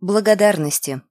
Благодарности.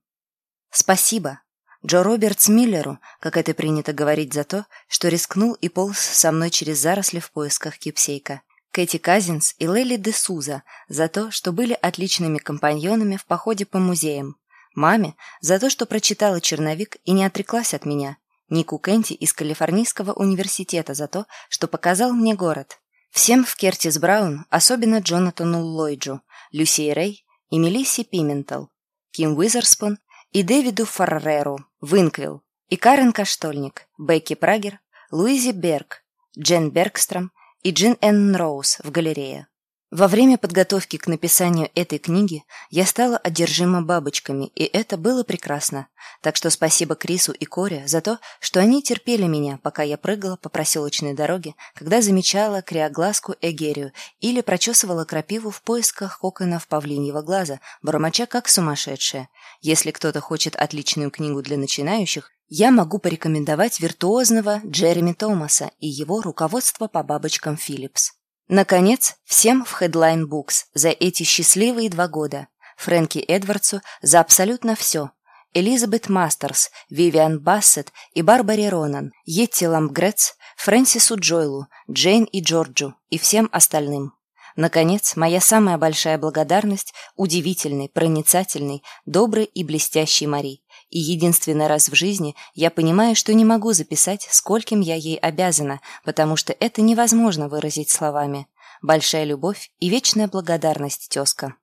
Спасибо Джо Робертс Миллеру, как это принято говорить за то, что рискнул и полз со мной через заросли в поисках кипсейка. Кэти Казинс и Лейли де Суза за то, что были отличными компаньонами в походе по музеям. Маме за то, что прочитала черновик и не отреклась от меня. Нику Кенти из Калифорнийского университета за то, что показал мне город. Всем в Кертис Браун, особенно Джонатану Ллойджу, Люси Рэй и Мелисси Пиментал. Ким Уизерспун и Дэвиду Фарреру, Винквилл, и Карен Каштольник, Бекки Прагер, Луизи Берг, Джен Бергстром и Джин Энн Роуз в галерее. Во время подготовки к написанию этой книги я стала одержима бабочками, и это было прекрасно. Так что спасибо Крису и Коре за то, что они терпели меня, пока я прыгала по проселочной дороге, когда замечала криоглазку Эгерию или прочесывала крапиву в поисках коконов павлиньего глаза, бормоча как сумасшедшая. Если кто-то хочет отличную книгу для начинающих, я могу порекомендовать виртуозного Джереми Томаса и его руководство по бабочкам Philips. Наконец, всем в Headline Books за эти счастливые два года. Фрэнки Эдвардсу за абсолютно все. Элизабет Мастерс, Вивиан Бассет и Барбаре Ронан, Йетти Ламбгрец, Фрэнсису Джойлу, Джейн и Джорджу и всем остальным. Наконец, моя самая большая благодарность удивительной, проницательной, доброй и блестящей Мари, и единственный раз в жизни я понимаю, что не могу записать, скольким я ей обязана, потому что это невозможно выразить словами. Большая любовь и вечная благодарность, тезка.